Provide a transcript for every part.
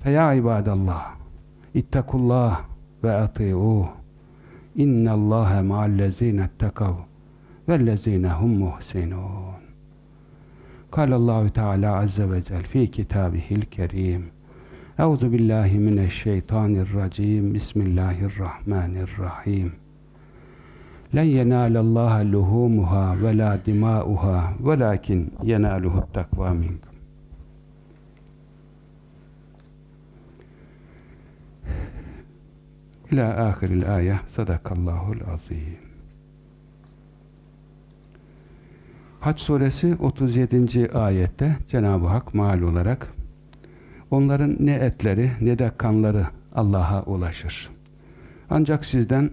Feya ibadallah, ittakullah ve ati'uh. İnnallâhe ma'allezîne ettekav vellezîne hum muhsinûn. Kâlallahu Teala azze ve cel fi kitâbihil kerîm. Euzu billahi mineşşeytanirracim. Bismillahirrahmanirrahim. Len yenâlallâhe luhûmuhâ ve lâ dimâuhâ velâkin yenâluhu takvâ minkum. İlâ âhiril âye. Sadakallâhul azîm. Haç suresi 37. ayette Cenab-ı Hak mal olarak onların ne etleri ne de kanları Allah'a ulaşır. Ancak sizden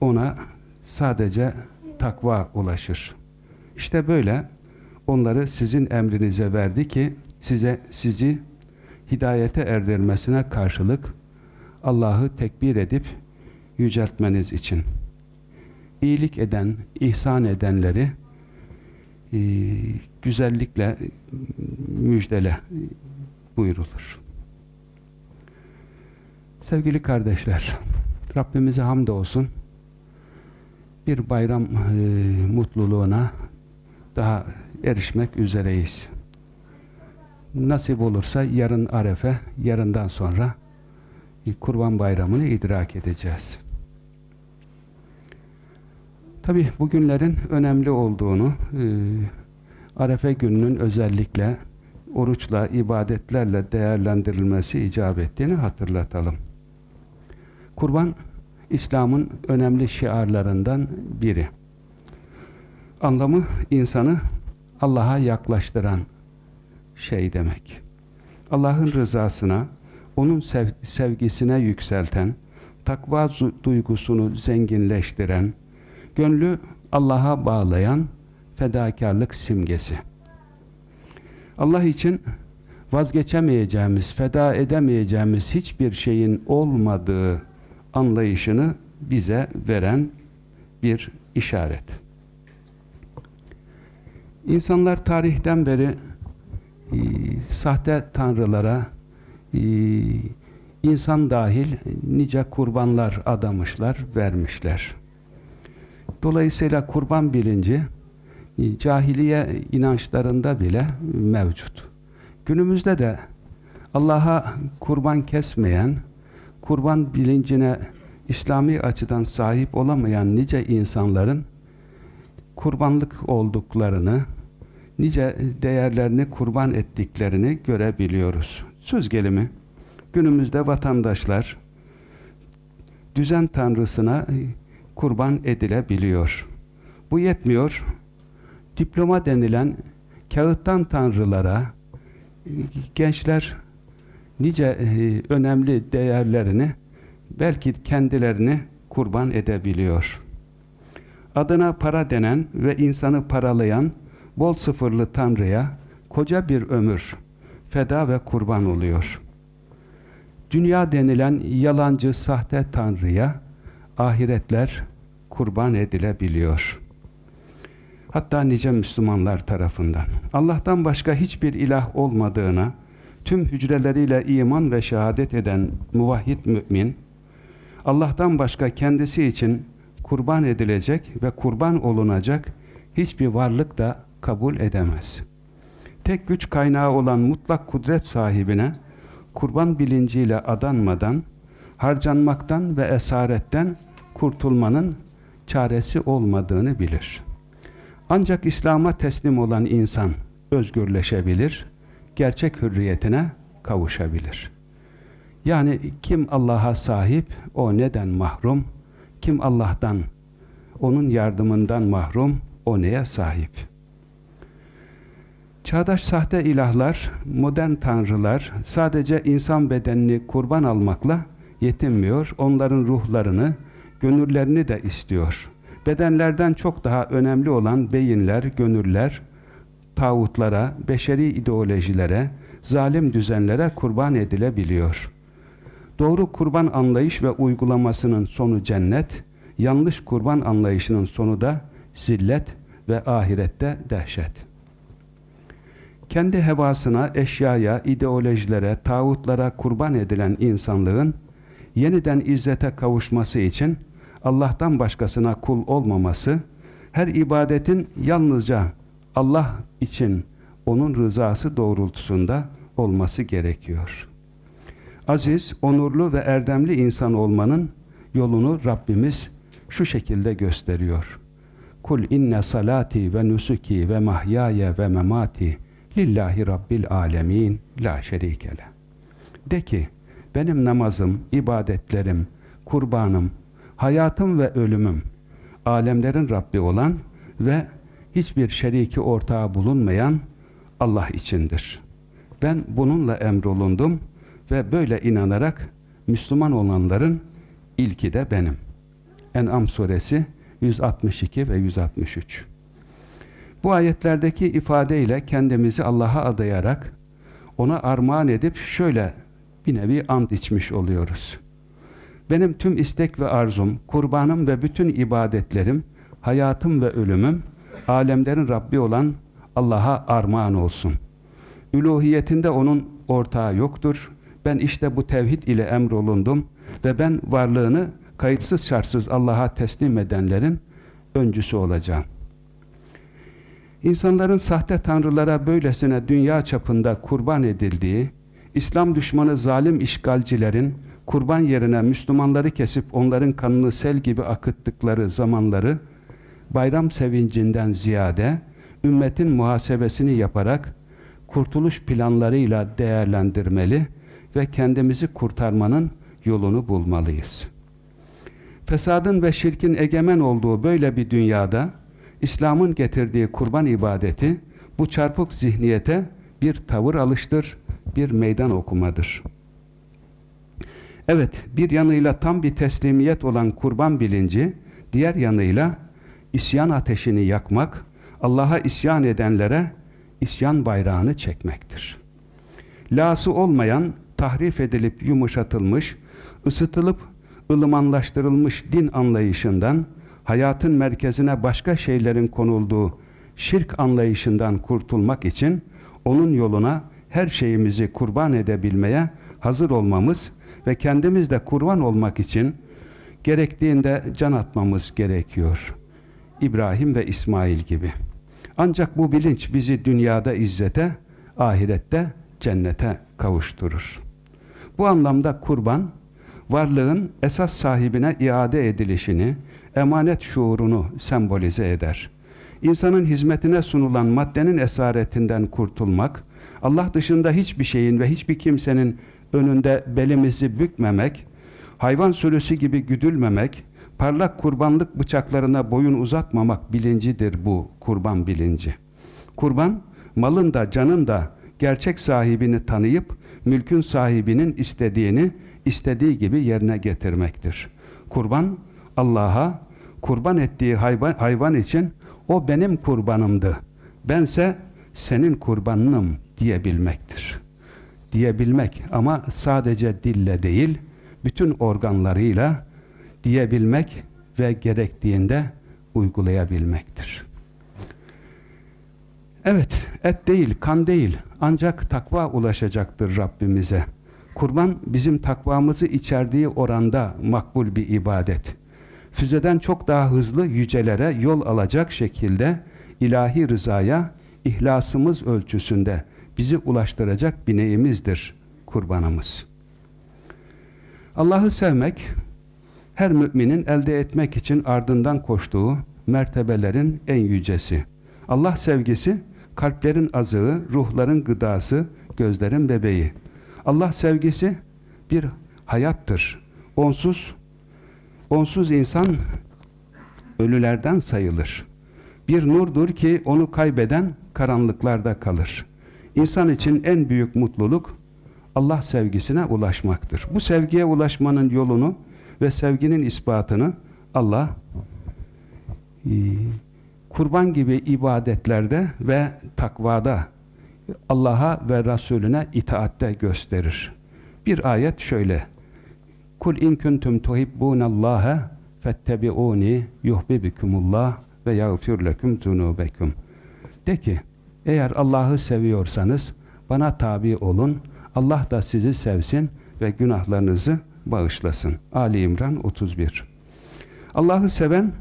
ona sadece takva ulaşır. İşte böyle onları sizin emrinize verdi ki size sizi hidayete erdirmesine karşılık Allah'ı tekbir edip yüceltmeniz için. İyilik eden, ihsan edenleri e, güzellikle müjdele buyurulur. Sevgili kardeşler, Rabbimize hamdolsun bir bayram e, mutluluğuna daha erişmek üzereyiz. Nasip olursa yarın Arefe, yarından sonra Kurban Bayramı'nı idrak edeceğiz. Tabi bugünlerin önemli olduğunu, e, Arefe gününün özellikle oruçla, ibadetlerle değerlendirilmesi icap ettiğini hatırlatalım. Kurban, İslam'ın önemli şiarlarından biri. Anlamı insanı Allah'a yaklaştıran şey demek. Allah'ın rızasına, onun sev sevgisine yükselten, takva duygusunu zenginleştiren, gönlü Allah'a bağlayan fedakarlık simgesi. Allah için vazgeçemeyeceğimiz, feda edemeyeceğimiz hiçbir şeyin olmadığı anlayışını bize veren bir işaret. İnsanlar tarihten beri e, sahte tanrılara, insan dahil nice kurbanlar adamışlar, vermişler. Dolayısıyla kurban bilinci e, cahiliye inançlarında bile mevcut. Günümüzde de Allah'a kurban kesmeyen, kurban bilincine İslami açıdan sahip olamayan nice insanların kurbanlık olduklarını, nice değerlerini kurban ettiklerini görebiliyoruz. Söz gelimi, günümüzde vatandaşlar düzen tanrısına kurban edilebiliyor. Bu yetmiyor. Diploma denilen kağıttan tanrılara gençler nice e, önemli değerlerini belki kendilerini kurban edebiliyor. Adına para denen ve insanı paralayan bol sıfırlı tanrıya koca bir ömür feda ve kurban oluyor. Dünya denilen yalancı sahte tanrıya ahiretler kurban edilebiliyor. Hatta nice Müslümanlar tarafından. Allah'tan başka hiçbir ilah olmadığına tüm hücreleriyle iman ve şehadet eden muvahhid mümin, Allah'tan başka kendisi için kurban edilecek ve kurban olunacak hiçbir varlık da kabul edemez. Tek güç kaynağı olan mutlak kudret sahibine kurban bilinciyle adanmadan, harcanmaktan ve esaretten kurtulmanın çaresi olmadığını bilir. Ancak İslam'a teslim olan insan özgürleşebilir, gerçek hürriyetine kavuşabilir. Yani kim Allah'a sahip, o neden mahrum? Kim Allah'tan, onun yardımından mahrum, o neye sahip? Çağdaş sahte ilahlar, modern tanrılar sadece insan bedenini kurban almakla yetinmiyor. Onların ruhlarını, gönüllerini de istiyor. Bedenlerden çok daha önemli olan beyinler, gönüller, tağutlara, beşeri ideolojilere, zalim düzenlere kurban edilebiliyor. Doğru kurban anlayış ve uygulamasının sonu cennet, yanlış kurban anlayışının sonu da zillet ve ahirette dehşet. Kendi hevasına, eşyaya, ideolojilere, tağutlara kurban edilen insanlığın yeniden izzete kavuşması için Allah'tan başkasına kul olmaması, her ibadetin yalnızca Allah için onun rızası doğrultusunda olması gerekiyor. Aziz, onurlu ve erdemli insan olmanın yolunu Rabbimiz şu şekilde gösteriyor. Kul inne salati ve nusuki ve mahyaya ve memati lillahi rabbil alemin la şerikele. De ki, benim namazım, ibadetlerim, kurbanım, hayatım ve ölümüm, alemlerin Rabbi olan ve hiçbir şeriki ortağı bulunmayan Allah içindir. Ben bununla emrolundum ve böyle inanarak Müslüman olanların ilki de benim. En'am suresi 162 ve 163 Bu ayetlerdeki ifadeyle kendimizi Allah'a adayarak ona armağan edip şöyle bir nevi ant içmiş oluyoruz. Benim tüm istek ve arzum, kurbanım ve bütün ibadetlerim, hayatım ve ölümüm alemlerin Rabbi olan Allah'a armağan olsun. Üluhiyetinde onun ortağı yoktur. Ben işte bu tevhid ile emrolundum ve ben varlığını kayıtsız şartsız Allah'a teslim edenlerin öncüsü olacağım. İnsanların sahte tanrılara böylesine dünya çapında kurban edildiği, İslam düşmanı zalim işgalcilerin kurban yerine Müslümanları kesip onların kanını sel gibi akıttıkları zamanları bayram sevincinden ziyade ümmetin muhasebesini yaparak kurtuluş planlarıyla değerlendirmeli ve kendimizi kurtarmanın yolunu bulmalıyız. Fesadın ve şirkin egemen olduğu böyle bir dünyada İslam'ın getirdiği kurban ibadeti bu çarpık zihniyete bir tavır alıştır, bir meydan okumadır. Evet, bir yanıyla tam bir teslimiyet olan kurban bilinci, diğer yanıyla isyan ateşini yakmak, Allah'a isyan edenlere isyan bayrağını çekmektir. Lası olmayan, tahrif edilip yumuşatılmış, ısıtılıp ılımanlaştırılmış din anlayışından, hayatın merkezine başka şeylerin konulduğu şirk anlayışından kurtulmak için onun yoluna her şeyimizi kurban edebilmeye hazır olmamız ve kendimiz de kurban olmak için gerektiğinde can atmamız gerekiyor. İbrahim ve İsmail gibi. Ancak bu bilinç bizi dünyada izzete, ahirette cennete kavuşturur. Bu anlamda kurban, varlığın esas sahibine iade edilişini, emanet şuurunu sembolize eder. İnsanın hizmetine sunulan maddenin esaretinden kurtulmak, Allah dışında hiçbir şeyin ve hiçbir kimsenin önünde belimizi bükmemek, hayvan sürüsü gibi güdülmemek, parlak kurbanlık bıçaklarına boyun uzatmamak bilincidir bu kurban bilinci. Kurban, malın da canın da gerçek sahibini tanıyıp, mülkün sahibinin istediğini istediği gibi yerine getirmektir. Kurban, Allah'a kurban ettiği hayvan, hayvan için o benim kurbanımdı. Bense senin kurbanınım diyebilmektir. Diyebilmek ama sadece dille değil, bütün organlarıyla diyebilmek ve gerektiğinde uygulayabilmektir. Evet, et değil, kan değil, ancak takva ulaşacaktır Rabbimize. Kurban bizim takvamızı içerdiği oranda makbul bir ibadet. Füzeden çok daha hızlı yücelere yol alacak şekilde ilahi rızaya ihlasımız ölçüsünde bizi ulaştıracak bineğimizdir kurbanımız. Allah'ı sevmek, her müminin elde etmek için ardından koştuğu mertebelerin en yücesi. Allah sevgisi, kalplerin azığı, ruhların gıdası, gözlerin bebeği. Allah sevgisi bir hayattır. Onsuz, onsuz insan ölülerden sayılır. Bir nurdur ki onu kaybeden karanlıklarda kalır. İnsan için en büyük mutluluk Allah sevgisine ulaşmaktır. Bu sevgiye ulaşmanın yolunu ve sevginin ispatını Allah e, kurban gibi ibadetlerde ve takvada Allah'a ve Resulüne itaatte gösterir. Bir ayet şöyle. Kul in kuntum tuhibbunallaha fettebi'uni yuhibbukumullah ve yağfir lekum zunubekum. De ki, eğer Allah'ı seviyorsanız bana tabi olun, Allah da sizi sevsin ve günahlarınızı bağışlasın. Ali İmran 31 Allah'ı seven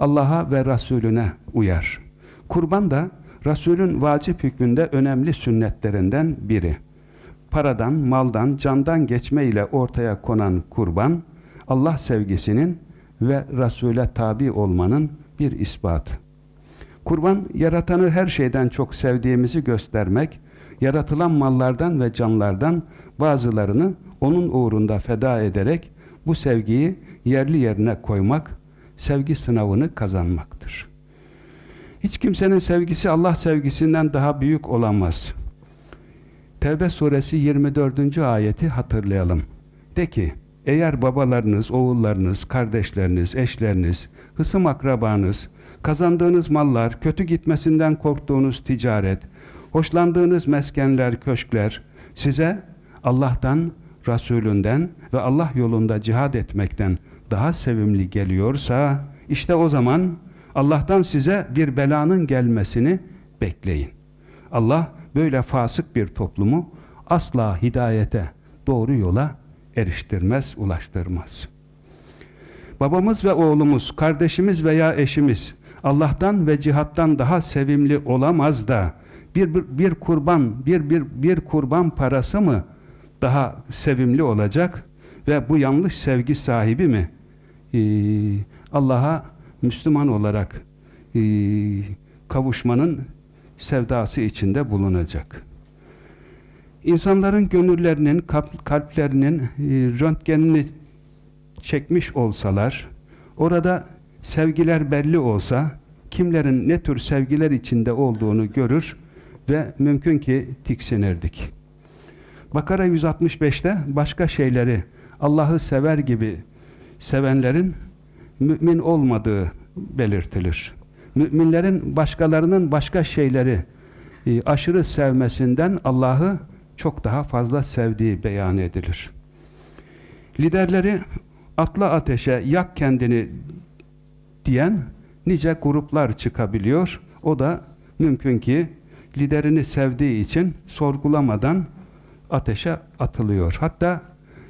Allah'a ve Resulüne uyar. Kurban da Resulün vacip hükmünde önemli sünnetlerinden biri. Paradan, maldan, candan geçme ile ortaya konan kurban, Allah sevgisinin ve Resul'e tabi olmanın bir ispatı. Kurban, yaratanı her şeyden çok sevdiğimizi göstermek, yaratılan mallardan ve canlardan bazılarını onun uğrunda feda ederek bu sevgiyi yerli yerine koymak, sevgi sınavını kazanmaktır. Hiç kimsenin sevgisi Allah sevgisinden daha büyük olamaz. Tevbe suresi 24. ayeti hatırlayalım. De ki, eğer babalarınız, oğullarınız, kardeşleriniz, eşleriniz, hısım akrabanız, kazandığınız mallar, kötü gitmesinden korktuğunuz ticaret, hoşlandığınız meskenler, köşkler size Allah'tan, Resulünden ve Allah yolunda cihad etmekten daha sevimli geliyorsa işte o zaman Allah'tan size bir belanın gelmesini bekleyin. Allah böyle fasık bir toplumu asla hidayete, doğru yola eriştirmez, ulaştırmaz. Babamız ve oğlumuz, kardeşimiz veya eşimiz Allah'tan ve cihattan daha sevimli olamaz da bir, bir, bir kurban, bir, bir, bir kurban parası mı daha sevimli olacak ve bu yanlış sevgi sahibi mi ee, Allah'a Müslüman olarak e, kavuşmanın sevdası içinde bulunacak. İnsanların gönüllerinin, kalplerinin e, röntgenini çekmiş olsalar, orada sevgiler belli olsa, kimlerin ne tür sevgiler içinde olduğunu görür ve mümkün ki tiksinirdik. Bakara 165'te başka şeyleri Allah'ı sever gibi sevenlerin mümin olmadığı belirtilir. Müminlerin başkalarının başka şeyleri e, aşırı sevmesinden Allah'ı çok daha fazla sevdiği beyan edilir. Liderleri atla ateşe yak kendini diyen nice gruplar çıkabiliyor. O da mümkün ki liderini sevdiği için sorgulamadan ateşe atılıyor. Hatta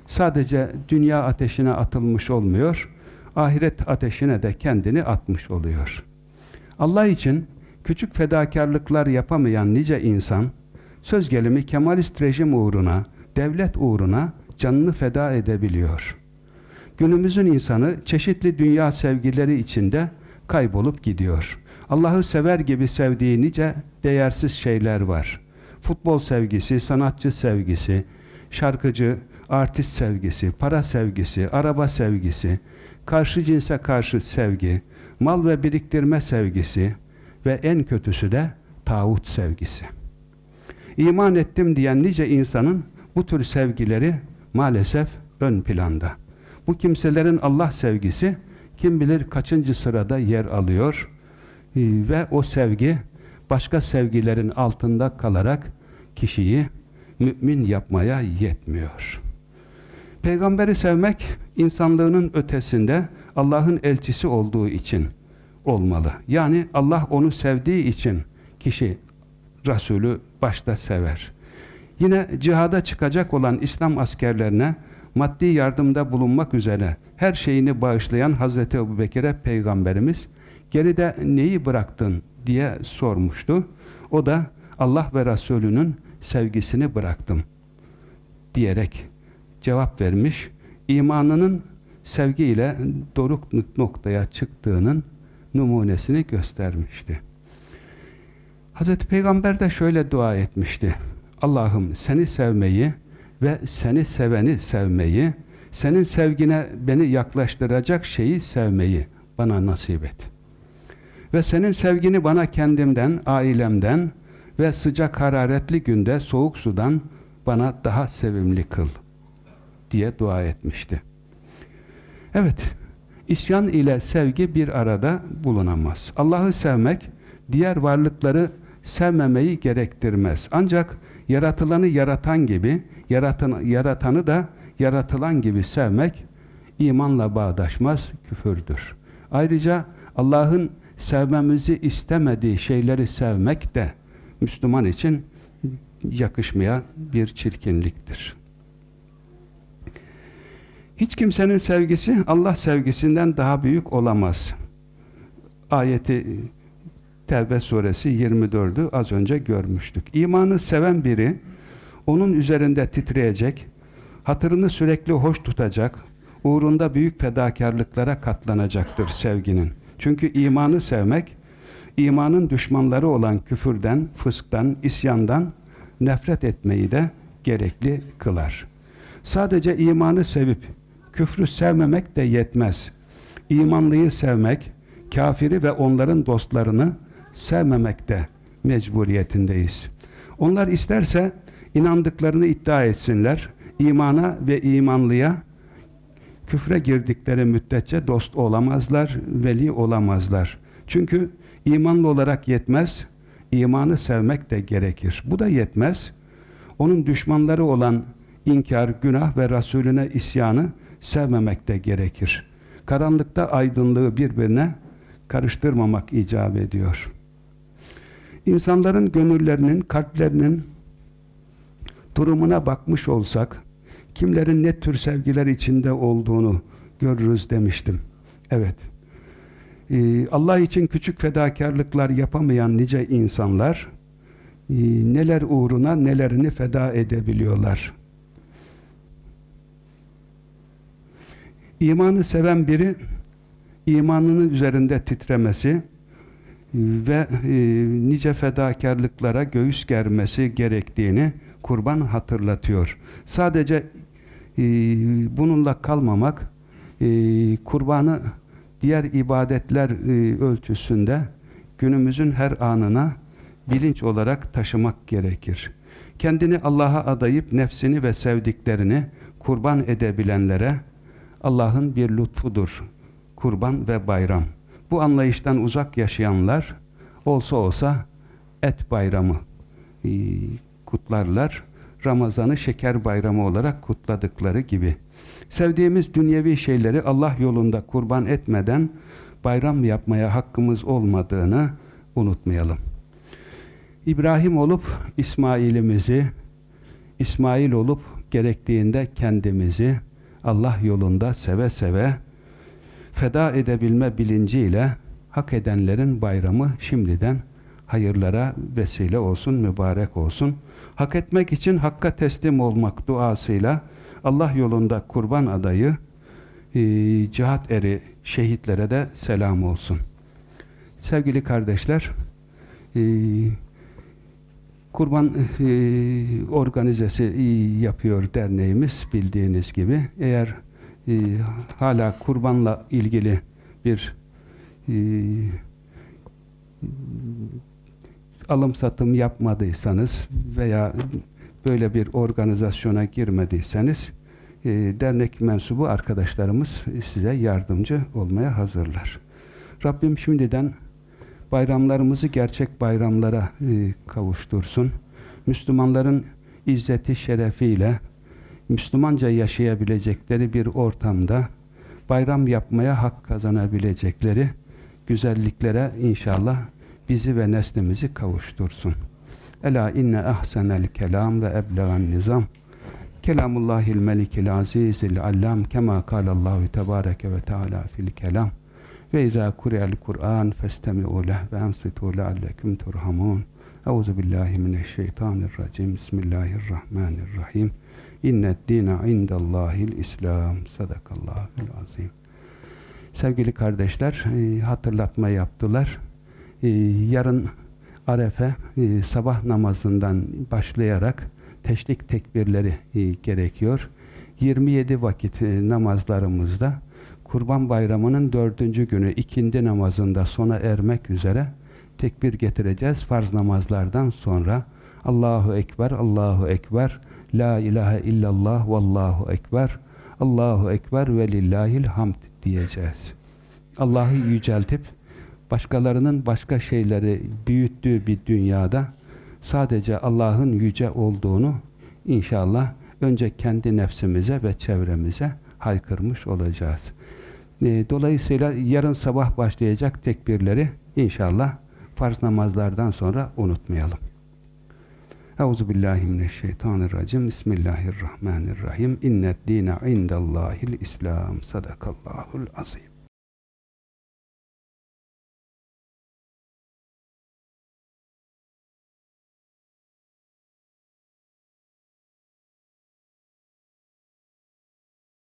sadece dünya ateşine atılmış olmuyor ahiret ateşine de kendini atmış oluyor. Allah için küçük fedakarlıklar yapamayan nice insan, söz gelimi kemalist rejim uğruna, devlet uğruna canını feda edebiliyor. Günümüzün insanı çeşitli dünya sevgileri içinde kaybolup gidiyor. Allah'ı sever gibi sevdiği nice değersiz şeyler var. Futbol sevgisi, sanatçı sevgisi, şarkıcı, artist sevgisi, para sevgisi, araba sevgisi, karşı cinse karşı sevgi, mal ve biriktirme sevgisi ve en kötüsü de tağut sevgisi. İman ettim diyen nice insanın bu tür sevgileri maalesef ön planda. Bu kimselerin Allah sevgisi kim bilir kaçıncı sırada yer alıyor ee, ve o sevgi başka sevgilerin altında kalarak kişiyi mümin yapmaya yetmiyor. Peygamberi sevmek insanlığının ötesinde Allah'ın elçisi olduğu için olmalı. Yani Allah onu sevdiği için kişi Resulü başta sever. Yine cihada çıkacak olan İslam askerlerine maddi yardımda bulunmak üzere her şeyini bağışlayan Hazreti Ebu Bekir'e Peygamberimiz geride neyi bıraktın diye sormuştu. O da Allah ve Resulünün sevgisini bıraktım diyerek cevap vermiş. İmanının sevgiyle doruk noktaya çıktığının numunesini göstermişti. Hazreti Peygamber de şöyle dua etmişti. Allah'ım seni sevmeyi ve seni seveni sevmeyi, senin sevgine beni yaklaştıracak şeyi sevmeyi bana nasip et. Ve senin sevgini bana kendimden, ailemden ve sıcak hararetli günde soğuk sudan bana daha sevimli kıl diye dua etmişti. Evet, isyan ile sevgi bir arada bulunamaz. Allah'ı sevmek, diğer varlıkları sevmemeyi gerektirmez. Ancak yaratılanı yaratan gibi, yaratan, yaratanı da yaratılan gibi sevmek, imanla bağdaşmaz, küfürdür. Ayrıca Allah'ın sevmemizi istemediği şeyleri sevmek de Müslüman için yakışmaya bir çirkinliktir. Hiç kimsenin sevgisi Allah sevgisinden daha büyük olamaz. Ayeti Tevbe suresi 24'ü az önce görmüştük. İmanı seven biri onun üzerinde titreyecek, hatırını sürekli hoş tutacak, uğrunda büyük fedakarlıklara katlanacaktır sevginin. Çünkü imanı sevmek, imanın düşmanları olan küfürden, fısktan, isyandan nefret etmeyi de gerekli kılar. Sadece imanı sevip küfrü sevmemek de yetmez. İmanlıyı sevmek, kafiri ve onların dostlarını sevmemekte mecburiyetindeyiz. Onlar isterse inandıklarını iddia etsinler, imana ve imanlıya küfre girdikleri müddetçe dost olamazlar, veli olamazlar. Çünkü imanlı olarak yetmez, imanı sevmek de gerekir. Bu da yetmez. Onun düşmanları olan inkar, günah ve Resulüne isyanı sevmemek de gerekir. Karanlıkta aydınlığı birbirine karıştırmamak icap ediyor. İnsanların gönüllerinin, kalplerinin durumuna bakmış olsak, kimlerin ne tür sevgiler içinde olduğunu görürüz demiştim. Evet. Ee, Allah için küçük fedakarlıklar yapamayan nice insanlar e, neler uğruna nelerini feda edebiliyorlar. İmanı seven biri imanının üzerinde titremesi ve e, nice fedakarlıklara göğüs germesi gerektiğini kurban hatırlatıyor. Sadece e, bununla kalmamak e, kurbanı diğer ibadetler e, ölçüsünde günümüzün her anına bilinç olarak taşımak gerekir. Kendini Allah'a adayıp nefsini ve sevdiklerini kurban edebilenlere Allah'ın bir lütfudur. Kurban ve bayram. Bu anlayıştan uzak yaşayanlar olsa olsa et bayramı e, kutlarlar. Ramazan'ı şeker bayramı olarak kutladıkları gibi. Sevdiğimiz dünyevi şeyleri Allah yolunda kurban etmeden bayram yapmaya hakkımız olmadığını unutmayalım. İbrahim olup İsmail'imizi, İsmail olup gerektiğinde kendimizi Allah yolunda seve seve feda edebilme bilinciyle hak edenlerin bayramı şimdiden hayırlara vesile olsun, mübarek olsun. Hak etmek için hakka teslim olmak duasıyla Allah yolunda kurban adayı e, cihat eri şehitlere de selam olsun. Sevgili kardeşler e, kurban e, organizesi yapıyor derneğimiz bildiğiniz gibi. Eğer e, hala kurbanla ilgili bir e, alım satım yapmadıysanız veya böyle bir organizasyona girmediyseniz e, dernek mensubu arkadaşlarımız size yardımcı olmaya hazırlar. Rabbim şimdiden bayramlarımızı gerçek bayramlara e, kavuştursun. Müslümanların izzeti şerefiyle Müslümanca yaşayabilecekleri bir ortamda bayram yapmaya hak kazanabilecekleri güzelliklere inşallah bizi ve neslimizi kavuştursun. Ela inne ahsenel kelam ve eblegan nizam kelamullahil melikil azizil allam kema kalallahu tebareke ve teala fil kelam ve izâ kureyel Kur'an festemi'u leh ve ansitu leallekum turhamun Euzu billahi mineşşeytanirracim Bismillahirrahmanirrahim. İnned dîne indallâhil İslam Sadakallâhul azim Sevgili kardeşler e, hatırlatma yaptılar. E, yarın Arefe e, sabah namazından başlayarak teşrik tekbirleri gerekiyor. 27 vakit namazlarımızda Kurban Bayramı'nın dördüncü günü ikindi namazında sona ermek üzere tekbir getireceğiz farz namazlardan sonra. Allahu Ekber, Allahu Ekber, La ilahe illallah, Vallahu Ekber, Allahu Ekber ve lillahil hamd diyeceğiz. Allah'ı yüceltip başkalarının başka şeyleri büyüttüğü bir dünyada sadece Allah'ın yüce olduğunu inşallah önce kendi nefsimize ve çevremize haykırmış olacağız. E, dolayısıyla yarın sabah başlayacak tekbirleri inşallah farz namazlardan sonra unutmayalım. Euzu billahi mineşşeytanirracim. Bismillahirrahmanirrahim. İnned dine indallahil İslam. Sadakallahul azim.